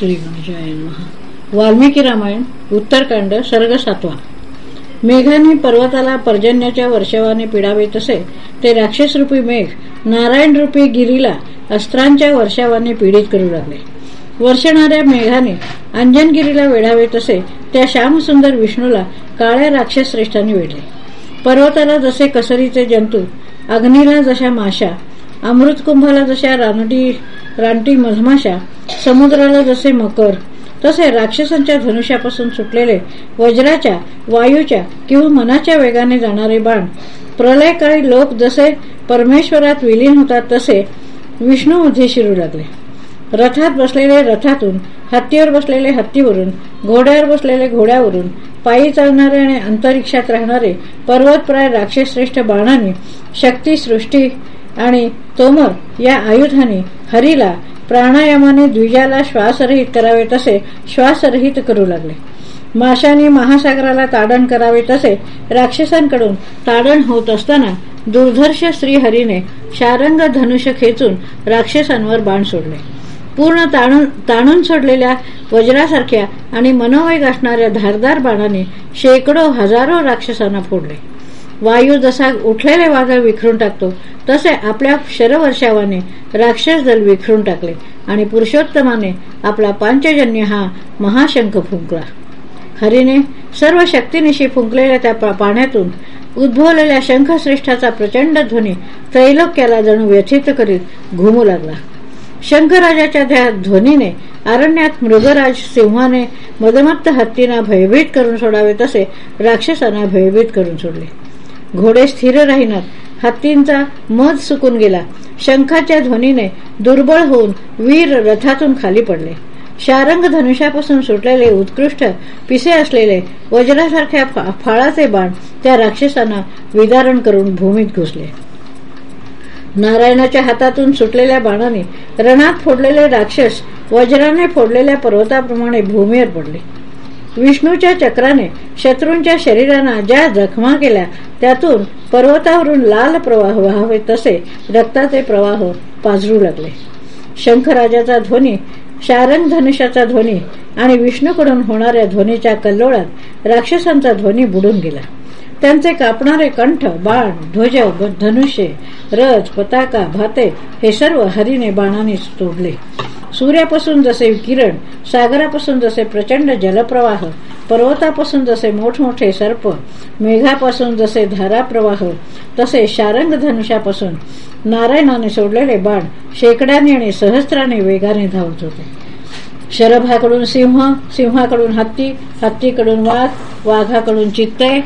श्री गणेशाय वाल्मिकी रामायण उत्तरकांड सर्ग सातवा. मेघाने पर्वताला पर्जन्याच्या वर्षावाने पिडावे तसे ते राक्षसरूपी मेघ नारायण रूपी गिरीला अस्त्रांच्या वर्षावाने पीडित करू लागले. वर्षणाऱ्या मेघाने अंजनगिरीला वेढावे तसे त्या श्यामसुंदर विष्णूला काळ्या राक्षस श्रेष्ठांनी वेढले. पर्वताला जसे कसरीचे जंतू अग्नीला जशा माशा अमृतकुंभाला जशा रानटी रानटी मधमाशा समुद्राला जसे मकर तसे राक्षसांच्या धनुष्यापासून सुटलेले वज्राच्या वायूच्या किंवा मनाच्या वेगाने जाणारे बाण. प्रलयकाळी लोक जसे परमेश्वरात विलीन होतात तसे विष्णूमध्ये शिरू लागले. रथात बसलेले रथातून हत्तीवर बसलेले हत्तीवरून घोड्यावर बसलेले घोड्यावरून पायी चालणारे आणि अंतरिक्षात राहणारे पर्वतप्राय राक्षसश्रेष्ठ बाणाने शक्ती सृष्टी आणि तोमर या आयुधाने हरीला प्राणायामाने द्विजाला श्वासरहित करावे तसे श्वासरहित करू लागले. माशाने महासागराला ताडण करावे तसे राक्षसांकडून ताडण होत असताना दुर्धर्ष श्रीहरीने शारंग धनुष्य खेचून राक्षसांवर बाण सोडले. पूर्ण ताणून ताणून सोडलेल्या वज्रासारख्या आणि मनोवेग असणाऱ्या धारदार बाणाने शेकडो हजारो राक्षसांना फोडले. वायू जसा उठलेले वादळ विखरून टाकतो तसे आपल्या शरवर्षावाने राक्षस दल विखरून टाकले आणि पुरुषोत्तमाने आपला पांचजन्य हा महाशंख फुंकला. हरीने सर्व शक्तीनिशी फुंकलेल्या त्या पाण्यातून उद्भवलेल्या शंखश्रेष्ठाचा प्रचंड ध्वनी त्रैलोक्याला जणू व्यथित करीत घुमू लागला. शंखराजाच्या त्या ध्वनीने अरण्यात मृगराज सिंहाने मदमत्त हत्तींना भयभीत करून सोडावे तसे राक्षसांना भयभीत करून सोडले. घोडे स्थिर राहिनात. हत्तींचा मध सुकून गेला. शंखाच्या ध्वनीने दुर्बळ होऊन वीर रथातून खाली पडले. शारंग धनुष्यापासून सुटलेले उत्कृष्ट पिसे असलेले वज्रासारख्या फाळाचे बाण त्या राक्षसांना विदारण करून भूमीत घुसले. नारायणाच्या हातातून सुटलेल्या बाणाने रणात फोडलेले राक्षस वज्राने फोडलेल्या पर्वताप्रमाणे भूमीवर पडले. विष्णूच्या चक्राने शत्रूंच्या शरीरांना ज्या जखमा केल्या त्यातून पर्वतावरून लाल प्रवाह व्हावे तसे रक्ताचे प्रवाह पाझरू लागले. शंखराजाचा ध्वनी शारंग धनुष्याचा ध्वनी आणि विष्णूकडून होणाऱ्या ध्वनीच्या कल्लोळात राक्षसांचा ध्वनी बुडून गेला. त्यांचे कापणारे कंठ बाण ध्वज धनुष्य रथ पताका भाते हे सर्व हरीने बाणाने तोडले. सूर्यापासून जसे किरण सागरापासून जसे प्रचंड जलप्रवाह पर्वतापासून जसे मोठमोठे सर्प मेघापासून जसे धाराप्रवाह तसे शारंग धनुष्यापासून नारायणाने सोडलेले बाण शेकड्याने आणि सहस्राने वेगाने धावत होते. शरभाकडून सिंह सिंहाकडून हत्ती हत्तीकडून वाघ वाघाकडून चित्ते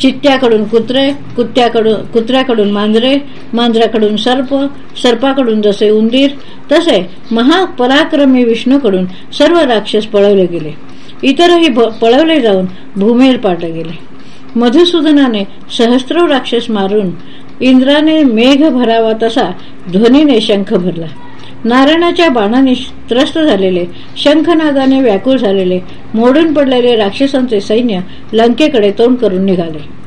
चित्त्याकडून कुत्रे कुत्त्याकडून कुत्र्याकडून मांजरे मांजराकडून सर्प सर्पाकडून जसे उंदीर तसे महापराक्रमी विष्णूकडून सर्व राक्षस पळवले गेले. इतरही पळवले जाऊन भूमीवर पाडले गेले. मधुसूदनाने सहस्त्र राक्षस मारून इंद्राने मेघ भरावा तसा ध्वनीने शंख भरला. नारायणाच्या बाणाने त्रस्त झालेले शंखनादाने व्याकुळ झालेले मोडून पडलेले राक्षसांचे सैन्य लंकेकडे तोंड करून निघाले.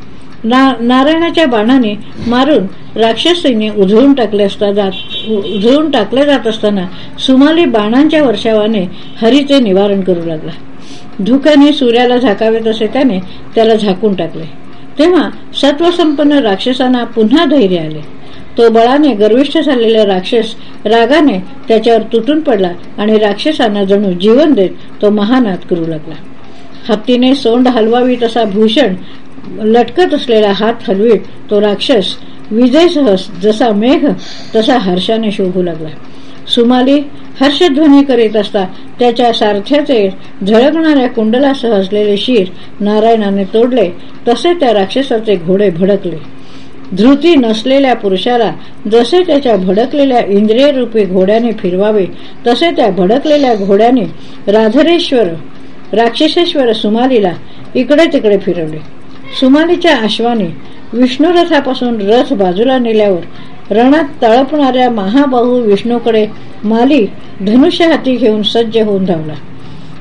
ना, नारायणाच्या बाणाने मारून राक्षस सैन्य उधळून टाकले असता जात उधळून टाकले जात असताना सुमाली बाणांच्या वर्षावाने हरीचे निवारण करू लागला. धुक्याने सूर्याला झाकावे तसे त्याने त्याला झाकून टाकले. तेव्हा सत्वसंपन्न राक्षसांना पुन्हा धैर्य आले. तो बळाने गर्विष्ठ झालेला राक्षस रागाने त्याच्यावर तुटून पडला आणि राक्षसांना जणू जीवन देत तो महानाद करू लागला. हत्तीने सोंड हलवावी तसा भूषण लटकत असलेला हात हलवीत तो राक्षस विजयसह जसा मेघ तसा हर्षाने शोभू लागला. सुमाली हर्षध्वनी करीत असता त्याच्या सारथ्याचे झळकणाऱ्या कुंडलासह असलेले शिर नारायणाने तोडले तसे त्या राक्षसाचे घोडे भडकले. धृती नसलेल्या पुरुषाला जसे त्याच्या भडकलेल्या इंद्रिय रूपी घोड्याने फिरवावे तसे त्या भडकलेल्या घोड्याने राधरेश्वर राक्षसेश्वर सुमालीला इकडे तिकडे फिरवले. सुमालीच्या अश्वाने विष्णुरथापासून रथ बाजूला नेल्यावर रणात तळपणाऱ्या महाबाहू विष्णूकडे माली धनुष्य हाती घेऊन सज्ज होऊन धावला.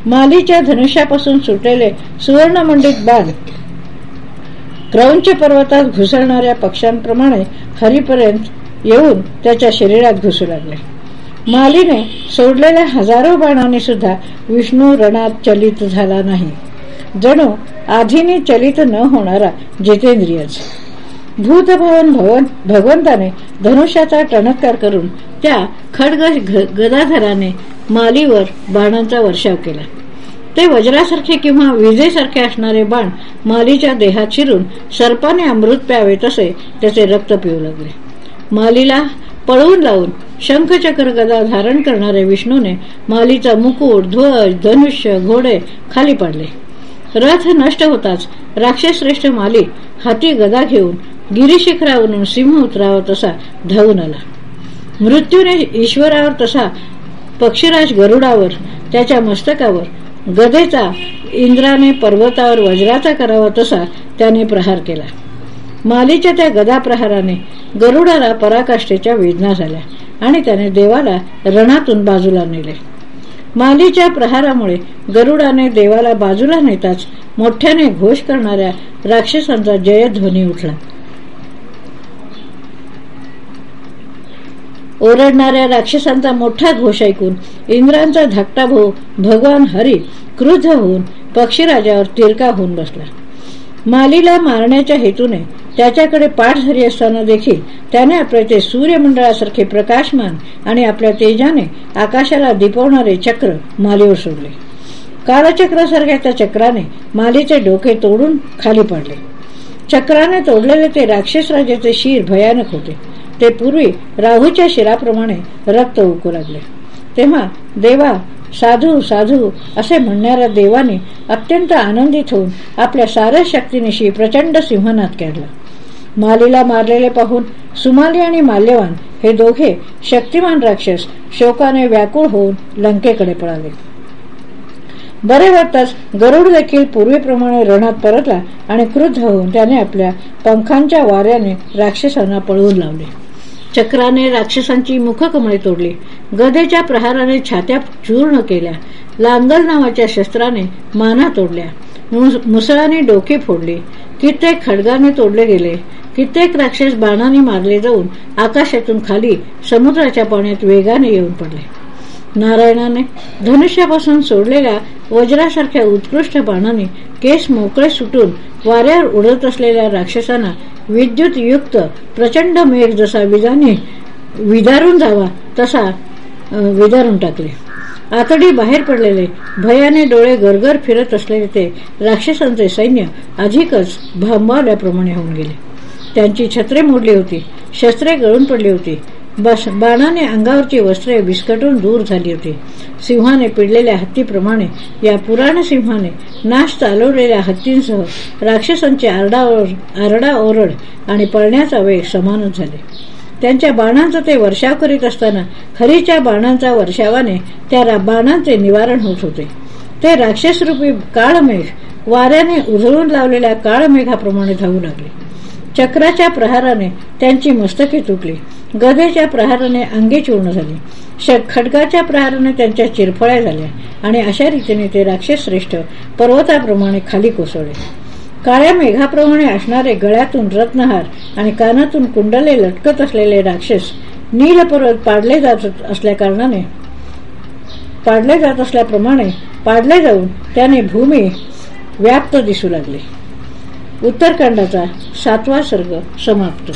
मालीच्या धनुष्यापासून सुटलेले सुवर्णमंडित बाण क्रौंच पर्वतात घुसळणाऱ्या पक्ष्यांप्रमाणे हरीपर्यंत येऊन त्याच्या शरीरात घुसू लागले. मालीने सोडलेल्या हजारो बाणाने सुद्धा विष्णू रणात चलित झाला नाही. जणू आधीने चलित न होणारा जितेंद्रियच. भूतभवन भवन भगवंताने धनुष्याचा टणत्कार करून त्या खडग गदाधराने मालीवर बाणांचा वर्षाव केला. ते वज्रासारखे किंवा विजेसारखे असणारे बाण मालीच्या देहात शिरून सर्पाने अमृत प्यावे तसे त्याचे रक्त पिऊ लागले. मालीला पळवून लावून शंखचक्र गदा धारण करणाऱ्या विष्णूने मालीचा मुकुट ध्वज धनुष्य घोडे खाली पाडले. रथ नष्ट होताच राक्षसश्रेष्ठ माली हाती गदा घेऊन गिरीशिखरावरून सिंह उतरावा तसा धावून आला. मृत्यूने ईश्वरावर तसा पक्षीराज गरुडावर त्याच्या मस्तकावर गदेचा इंद्राने पर्वतावर वज्राचा करावा तसा त्याने प्रहार केला. मालीच्या त्या गदा प्रहाराने गरुडाला पराकाष्ठेच्या वेदना झाल्या आणि त्याने देवाला रणातून बाजूला नेले. मालीच्या प्रहारामुळे गरुडाने देवाला बाजूला नेताच मोठ्याने घोष करणाऱ्या राक्षसांचा जयध्वनी उठला. ओरडणाऱ्या राक्षसांचा मोठा घोष ऐकून इंद्रांचा धाकटा भाऊ भगवान हरी क्रुद्ध होऊन पक्षीराजावर तिरका होऊन बसला. मालीला मारण्याच्या हेतूने त्याच्याकडे पाठ धरी असताना देखील त्याने आपले ते सूर्यमंडळासारखे प्रकाशमान आणि आपल्या तेजाने आकाशाला दिपवणारे चक्र मालीवर सोडले. कालचक्रासारख्या त्या चक्राने मालीचे डोके तोडून खाली पडले. चक्राने तोडलेले ते राक्षस राजाचे शिर भयानक होते. ते पूर्वी राहूच्या शिराप्रमाणे रक्त उकू लागले. तेव्हा देवा साधू साधू असे म्हणणाऱ्या देवाने अत्यंत आनंदित होऊन आपल्या साऱ्या शक्तीनिशी प्रचंड सिंहनाद केला. मालीला मारलेले पाहून सुमाली आणि माल्यवान हे दोघे शक्तिमान राक्षस शोकाने व्याकुळ होऊन लंकेकडे पळाले. बरे वाटताच गरुड देखील पूर्वीप्रमाणे रणात परतला आणि क्रुद्ध होऊन त्याने आपल्या पंखांच्या वाऱ्याने राक्षसांना पळवून लावले. चक्राने राक्षसांची मुखकमळे तोडली. गदेच्या प्रहाराने छात्या चूर्ण केल्या. लांगल नावाच्या शस्त्राने माना तोडल्या. मुसळाने डोके फोडली. कित्येक खडगाने तोडले गेले. कित्येक राक्षस बाणाने मारले जाऊन आकाशातून खाली समुद्राच्या पाण्यात वेगाने येऊन पडले. नारायणाने धनुष्यापासून सोडलेल्या वज्रासारख्या उत्कृष्ट बाणाने केस मोकळे सुटून वाऱ्यावर उडत असलेल्या राक्षसांना विद्युत युक्त प्रचंड मेघ जसा विजाने विदारून जावा तसा विदारून टाकले. आतडी बाहेर पडलेले भयाने डोळे गरगर फिरत असलेले ते राक्षसांचे सैन्य अधिकच भांबावल्याप्रमाणे होऊन गेले. त्यांची छत्रे मोडली होती शस्त्रे गळून पडली होती बस बाणाने अंगावरची वस्त्रे विस्कटून दूर झाली होती. सिंहाने पिडलेल्या हत्तीप्रमाणे या पुराण सिंहाने नाश चालवलेल्या हत्तींसह राक्षसांचे आरडाओर आरडा ओरड आणि पळण्याचा वेग समानच झाले. त्यांच्या बाणांचा ते वर्षाव करीत असताना खरीच्या बाणांचा वर्षावाने त्या बाणांचे निवारण होत होते. ते राक्षसरूपी काळमेघ वाऱ्याने उधळून लावलेल्या काळमेघाप्रमाणे धावू लागले. चक्राच्या प्रहाराने त्यांची मस्तके तुटली. गधेच्या प्रहाराने अंगी चूर्ण झाली. खडगाच्या प्रहाराने त्यांच्या चिरफळ्या झाल्या आणि अशा रीतीने ते राक्षस श्रेष्ठ पर्वताप्रमाणे खाली कोसळले. काळ्या मेघाप्रमाणे असणारे गळ्यातून रत्नहार आणि कानातून कुंडले लटकत असलेले राक्षस नील पर्वत पाडले जात असल्या कारणाने पाडले जात असल्याप्रमाणे पाडले जाऊन त्याने भूमी व्याप्त दिसू लागली. उत्तरकांडाचा सातवा सर्ग समाप्त.